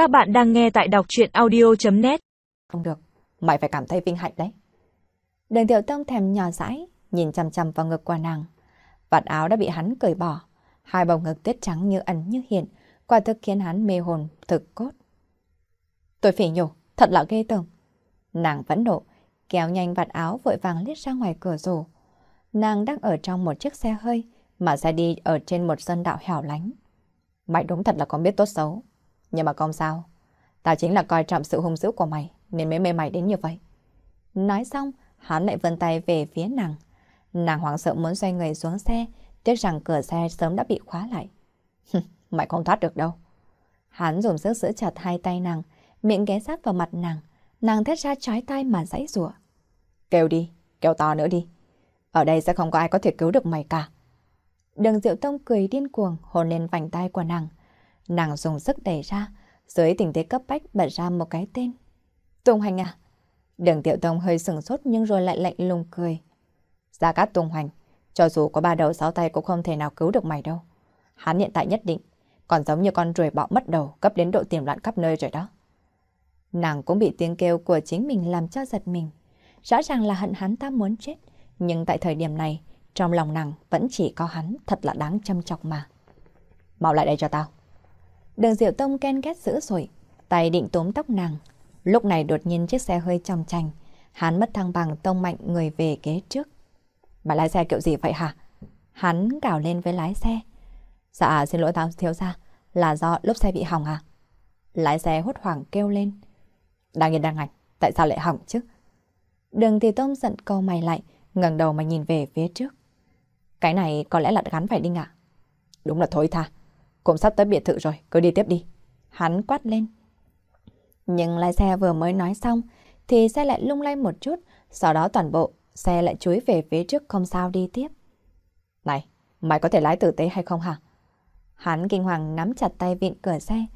Các bạn đang nghe tại đọc chuyện audio.net Không được, mày phải cảm thấy vinh hạnh đấy. Đường tiểu tông thèm nhỏ rãi nhìn chằm chằm vào ngực của nàng. Vạt áo đã bị hắn cởi bỏ, hai bầu ngực tuyết trắng như ẩn như hiện, quả thực khiến hắn mê hồn, thực cốt. Tôi phỉ nhổ, thật là ghê tởm. Nàng vẫn nộ, kéo nhanh vạt áo vội vàng liếc ra ngoài cửa sổ. Nàng đang ở trong một chiếc xe hơi, mà xe đi ở trên một sân đạo hẻo lánh. Mày đúng thật là con biết tốt xấu. Nhưng mà không sao. Tao chính là coi trọng sự hung dữ của mày, nên mới mê mày đến như vậy. Nói xong, hắn lại vươn tay về phía nàng. Nàng hoảng sợ muốn xoay người xuống xe, tiếc rằng cửa xe sớm đã bị khóa lại. mày không thoát được đâu. Hắn dùng sức giữ chặt hai tay nàng, miệng ghé sát vào mặt nàng. Nàng thét ra trái tay mà dãy rủa. Kêu đi, kêu to nữa đi. Ở đây sẽ không có ai có thể cứu được mày cả. Đường Diệu Tông cười điên cuồng hồn lên vành tay của nàng. Nàng dùng sức đẩy ra, dưới tình thế cấp bách bật ra một cái tên. Tùng Hoành à? Đường tiểu Tông hơi sừng sốt nhưng rồi lại lạnh lùng cười. Gia Cát Tùng Hoành, cho dù có ba đầu sáu tay cũng không thể nào cứu được mày đâu. Hắn hiện tại nhất định, còn giống như con ruồi bọ mất đầu cấp đến độ tiềm loạn khắp nơi rồi đó. Nàng cũng bị tiếng kêu của chính mình làm cho giật mình. Rõ ràng là hận hắn ta muốn chết, nhưng tại thời điểm này, trong lòng nàng vẫn chỉ có hắn thật là đáng châm chọc mà. Mau lại đây cho tao. Đường Diệu Tông ken két dữ dội, tay định tóm tóc nàng. Lúc này đột nhiên chiếc xe hơi trong chành, hắn mất thăng bằng tông mạnh người về kế trước. Bà lái xe kiểu gì vậy hả? Hắn gào lên với lái xe. Dạ xin lỗi tao thiếu ra, là do lốp xe bị hỏng à? Lái xe hốt hoảng kêu lên. Đang yên đang ngạch, tại sao lại hỏng chứ? Đường Thị Tông giận câu mày lại, ngẩng đầu mà nhìn về phía trước. Cái này có lẽ là gắn phải đinh ạ. Đúng là thối tha. Cũng sắp tới biệt thự rồi, cứ đi tiếp đi. Hắn quát lên. Nhưng lái xe vừa mới nói xong, thì xe lại lung lay một chút, sau đó toàn bộ, xe lại chuối về phía trước không sao đi tiếp. Này, mày có thể lái tử tế hay không hả? Hắn kinh hoàng nắm chặt tay vịn cửa xe.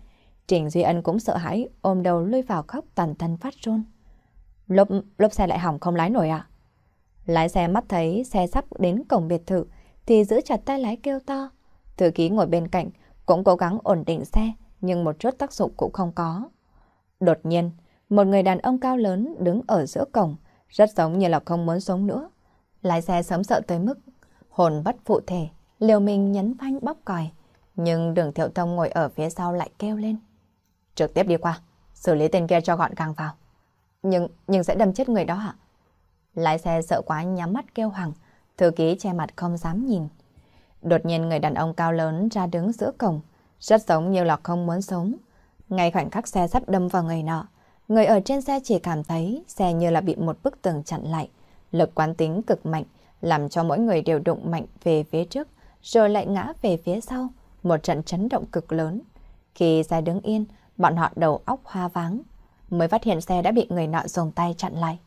Trình Duy Ân cũng sợ hãi, ôm đầu lôi vào khóc toàn thân phát run. Lốp, lốp xe lại hỏng không lái nổi ạ. Lái xe mắt thấy xe sắp đến cổng biệt thự, thì giữ chặt tay lái kêu to. Thư ký ngồi bên cạnh, cũng cố gắng ổn định xe, nhưng một chút tác dụng cũng không có. Đột nhiên, một người đàn ông cao lớn đứng ở giữa cổng, rất giống như là không muốn sống nữa. Lái xe sớm sợ tới mức, hồn bất phụ thể, liều mình nhấn phanh bóp còi. Nhưng đường thiệu thông ngồi ở phía sau lại kêu lên. Trực tiếp đi qua, xử lý tên kia cho gọn gàng vào. Nhưng, nhưng sẽ đâm chết người đó hả? Lái xe sợ quá nhắm mắt kêu hoàng, thư ký che mặt không dám nhìn. Đột nhiên người đàn ông cao lớn ra đứng giữa cổng, rất giống như là không muốn sống. Ngay khoảnh khắc xe sắp đâm vào người nọ, người ở trên xe chỉ cảm thấy xe như là bị một bức tường chặn lại. Lực quán tính cực mạnh, làm cho mỗi người đều đụng mạnh về phía trước, rồi lại ngã về phía sau, một trận chấn động cực lớn. Khi xe đứng yên, bọn họ đầu óc hoa váng, mới phát hiện xe đã bị người nọ dùng tay chặn lại.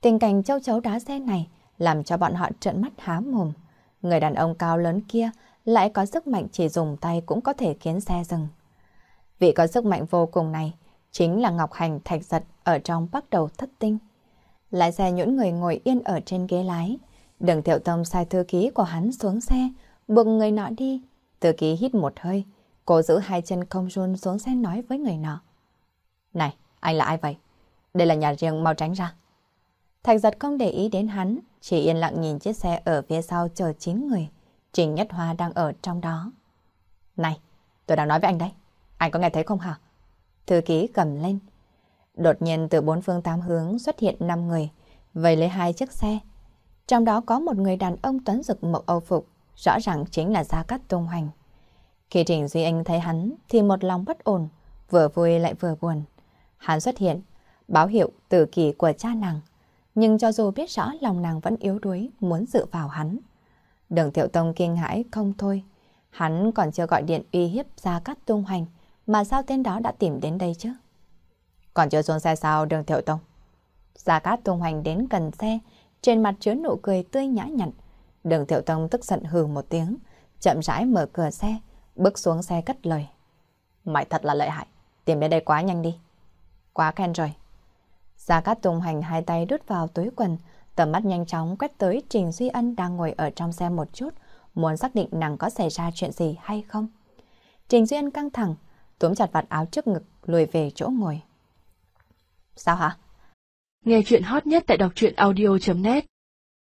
Tình cảnh châu chấu đá xe này làm cho bọn họ trợn mắt há mồm. Người đàn ông cao lớn kia lại có sức mạnh chỉ dùng tay cũng có thể khiến xe dừng. Vị có sức mạnh vô cùng này chính là Ngọc Hành Thạch Giật ở trong bắt đầu thất tinh. Lái xe nhũn người ngồi yên ở trên ghế lái. Đường Thiệu tâm sai thư ký của hắn xuống xe, buộc người nọ đi. Thư ký hít một hơi, cố giữ hai chân không run xuống xe nói với người nọ. Này, anh là ai vậy? Đây là nhà riêng, mau tránh ra. Thạch giật không để ý đến hắn, chỉ yên lặng nhìn chiếc xe ở phía sau chờ 9 người. Trình Nhất Hoa đang ở trong đó. Này, tôi đang nói với anh đấy. Anh có nghe thấy không hả? Thư ký cầm lên. Đột nhiên từ bốn phương tám hướng xuất hiện 5 người, vây lấy hai chiếc xe. Trong đó có một người đàn ông tuấn rực mộc âu phục, rõ ràng chính là Gia Cát Tung Hoành. Khi Trình Duy Anh thấy hắn thì một lòng bất ổn, vừa vui lại vừa buồn. Hắn xuất hiện, báo hiệu tử kỳ của cha nàng. Nhưng cho dù biết rõ lòng nàng vẫn yếu đuối, muốn dựa vào hắn. Đường Thiệu Tông kinh hãi không thôi. Hắn còn chưa gọi điện uy hiếp ra cắt tung hoành, mà sao tên đó đã tìm đến đây chứ? Còn chưa xuống xe sao đường Thiệu Tông? Gia Cát Tung Hoành đến gần xe, trên mặt chứa nụ cười tươi nhã nhặn. Đường Thiệu Tông tức giận hừ một tiếng, chậm rãi mở cửa xe, bước xuống xe cất lời. Mày thật là lợi hại, tìm đến đây quá nhanh đi. Quá khen rồi. Gia Cát Tùng Hành hai tay đút vào túi quần, tầm mắt nhanh chóng quét tới Trình Duy Ân đang ngồi ở trong xe một chút, muốn xác định nàng có xảy ra chuyện gì hay không. Trình Duy Ân căng thẳng, túm chặt vạt áo trước ngực, lùi về chỗ ngồi. Sao hả? Nghe chuyện hot nhất tại đọc truyện audio.net